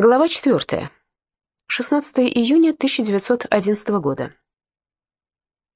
Глава 4. 16 июня 1911 года.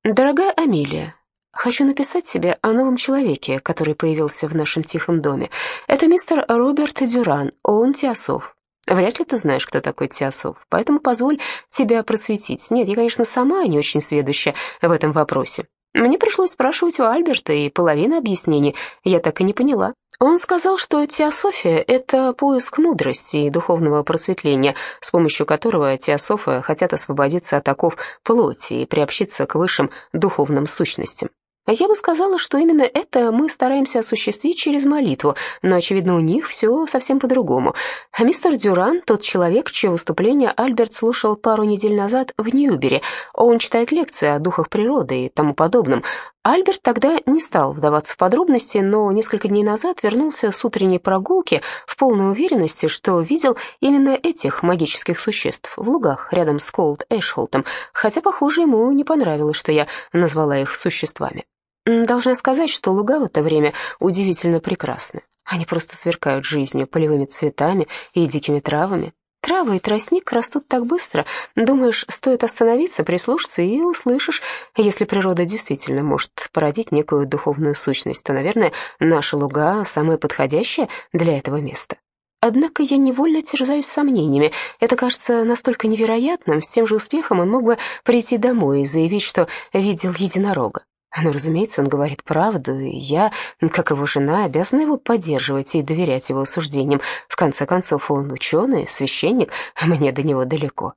Дорогая Амелия, хочу написать тебе о новом человеке, который появился в нашем тихом доме. Это мистер Роберт Дюран, он Теософ. Вряд ли ты знаешь, кто такой Теософ, поэтому позволь тебя просветить. Нет, я, конечно, сама не очень сведуща в этом вопросе. Мне пришлось спрашивать у Альберта, и половины объяснений я так и не поняла. Он сказал, что теософия — это поиск мудрости и духовного просветления, с помощью которого теософы хотят освободиться от оков плоти и приобщиться к высшим духовным сущностям. Я бы сказала, что именно это мы стараемся осуществить через молитву, но, очевидно, у них все совсем по-другому. А мистер Дюран — тот человек, чье выступление Альберт слушал пару недель назад в Ньюбере. Он читает лекции о духах природы и тому подобном. Альберт тогда не стал вдаваться в подробности, но несколько дней назад вернулся с утренней прогулки в полной уверенности, что видел именно этих магических существ в лугах рядом с Колд Эшхолтом, хотя, похоже, ему не понравилось, что я назвала их существами. Должна сказать, что луга в это время удивительно прекрасны. Они просто сверкают жизнью, полевыми цветами и дикими травами. Травы и тростник растут так быстро. Думаешь, стоит остановиться, прислушаться и услышишь. Если природа действительно может породить некую духовную сущность, то, наверное, наша луга самая подходящая для этого места. Однако я невольно терзаюсь сомнениями. Это кажется настолько невероятным, с тем же успехом он мог бы прийти домой и заявить, что видел единорога. Но, разумеется, он говорит правду, и я, как его жена, обязана его поддерживать и доверять его суждениям. В конце концов, он ученый, священник, а мне до него далеко.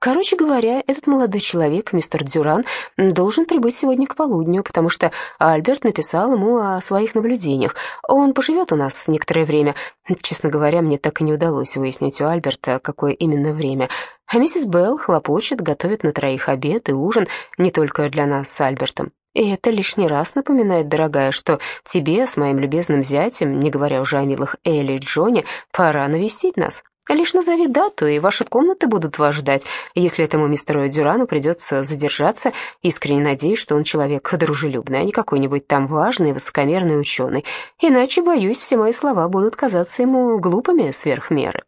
Короче говоря, этот молодой человек, мистер Дюран, должен прибыть сегодня к полудню, потому что Альберт написал ему о своих наблюдениях. Он поживет у нас некоторое время. Честно говоря, мне так и не удалось выяснить у Альберта, какое именно время. А миссис Белл хлопочет, готовит на троих обед и ужин, не только для нас с Альбертом. И это лишний раз напоминает, дорогая, что тебе с моим любезным зятем, не говоря уже о милых Элли и Джоне, пора навестить нас. Лишь назови дату, и ваши комнаты будут вас ждать. Если этому мистеру Дюрану придется задержаться, искренне надеюсь, что он человек дружелюбный, а не какой-нибудь там важный, высокомерный ученый. Иначе, боюсь, все мои слова будут казаться ему глупыми сверх меры.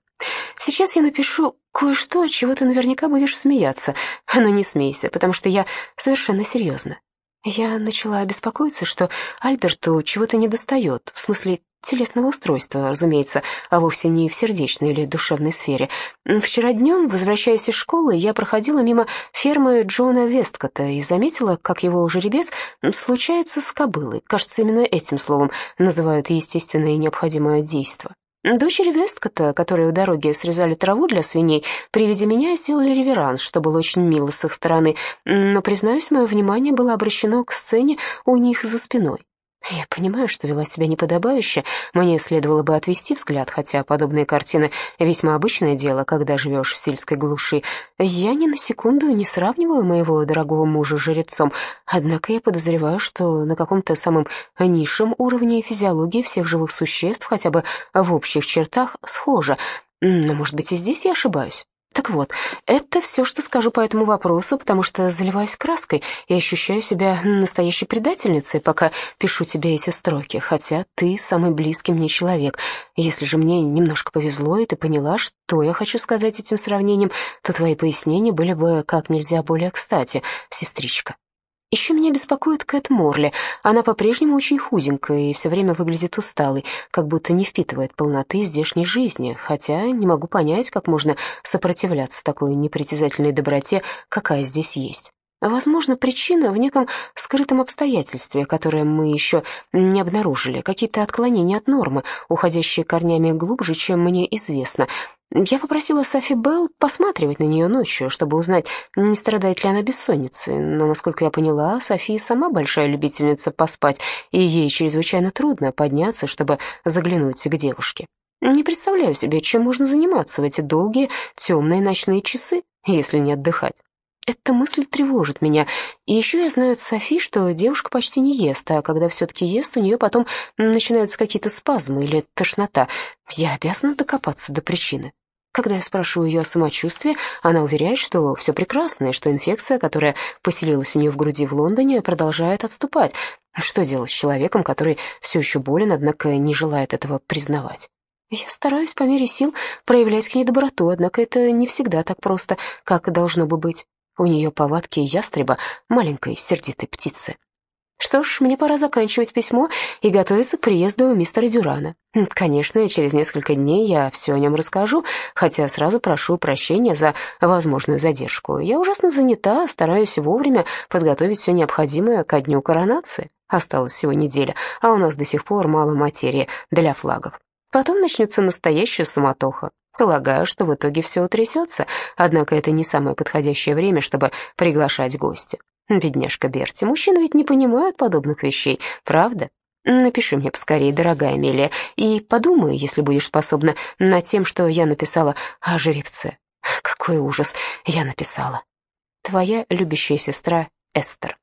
Сейчас я напишу кое-что, от чего ты наверняка будешь смеяться. Но не смейся, потому что я совершенно серьезно. Я начала беспокоиться, что Альберту чего-то недостает, в смысле телесного устройства, разумеется, а вовсе не в сердечной или душевной сфере. Вчера днем, возвращаясь из школы, я проходила мимо фермы Джона Весткота и заметила, как его жеребец случается с кобылой. Кажется, именно этим словом называют естественное и необходимое действие. Дочери Весткота, которые у дороги срезали траву для свиней, при виде меня сделали реверанс, что было очень мило с их стороны, но, признаюсь, мое внимание было обращено к сцене у них за спиной. Я понимаю, что вела себя неподобающе, мне следовало бы отвести взгляд, хотя подобные картины весьма обычное дело, когда живешь в сельской глуши. Я ни на секунду не сравниваю моего дорогого мужа с жеребцом, однако я подозреваю, что на каком-то самом низшем уровне физиологии всех живых существ, хотя бы в общих чертах, схожа. Но, может быть, и здесь я ошибаюсь. Так вот, это все, что скажу по этому вопросу, потому что заливаюсь краской и ощущаю себя настоящей предательницей, пока пишу тебе эти строки, хотя ты самый близкий мне человек. Если же мне немножко повезло, и ты поняла, что я хочу сказать этим сравнением, то твои пояснения были бы как нельзя более кстати, сестричка. Еще меня беспокоит Кэт Морли. Она по-прежнему очень худенькая и все время выглядит усталой, как будто не впитывает полноты здешней жизни, хотя не могу понять, как можно сопротивляться такой непритязательной доброте, какая здесь есть. Возможно, причина в неком скрытом обстоятельстве, которое мы еще не обнаружили, какие-то отклонения от нормы, уходящие корнями глубже, чем мне известно. Я попросила Софи Белл посматривать на нее ночью, чтобы узнать, не страдает ли она бессонницей, но, насколько я поняла, София сама большая любительница поспать, и ей чрезвычайно трудно подняться, чтобы заглянуть к девушке. Не представляю себе, чем можно заниматься в эти долгие темные ночные часы, если не отдыхать. Эта мысль тревожит меня. И еще я знаю от Софи, что девушка почти не ест, а когда все-таки ест, у нее потом начинаются какие-то спазмы или тошнота. Я обязана докопаться до причины. Когда я спрашиваю ее о самочувствии, она уверяет, что все прекрасно, и что инфекция, которая поселилась у нее в груди в Лондоне, продолжает отступать. Что делать с человеком, который все еще болен, однако не желает этого признавать? Я стараюсь по мере сил проявлять к ней доброту, однако это не всегда так просто, как должно бы быть. У нее повадки ястреба, маленькой сердитой птицы. Что ж, мне пора заканчивать письмо и готовиться к приезду мистера Дюрана. Конечно, через несколько дней я все о нем расскажу, хотя сразу прошу прощения за возможную задержку. Я ужасно занята, стараюсь вовремя подготовить все необходимое ко дню коронации. Осталась всего неделя, а у нас до сих пор мало материи для флагов. Потом начнется настоящая суматоха. Полагаю, что в итоге все утрясется, однако это не самое подходящее время, чтобы приглашать гостя. Бедняжка Берти, мужчины ведь не понимают подобных вещей, правда? Напиши мне поскорее, дорогая Амелия, и подумай, если будешь способна, над тем, что я написала о жеребце. Какой ужас я написала. Твоя любящая сестра Эстер.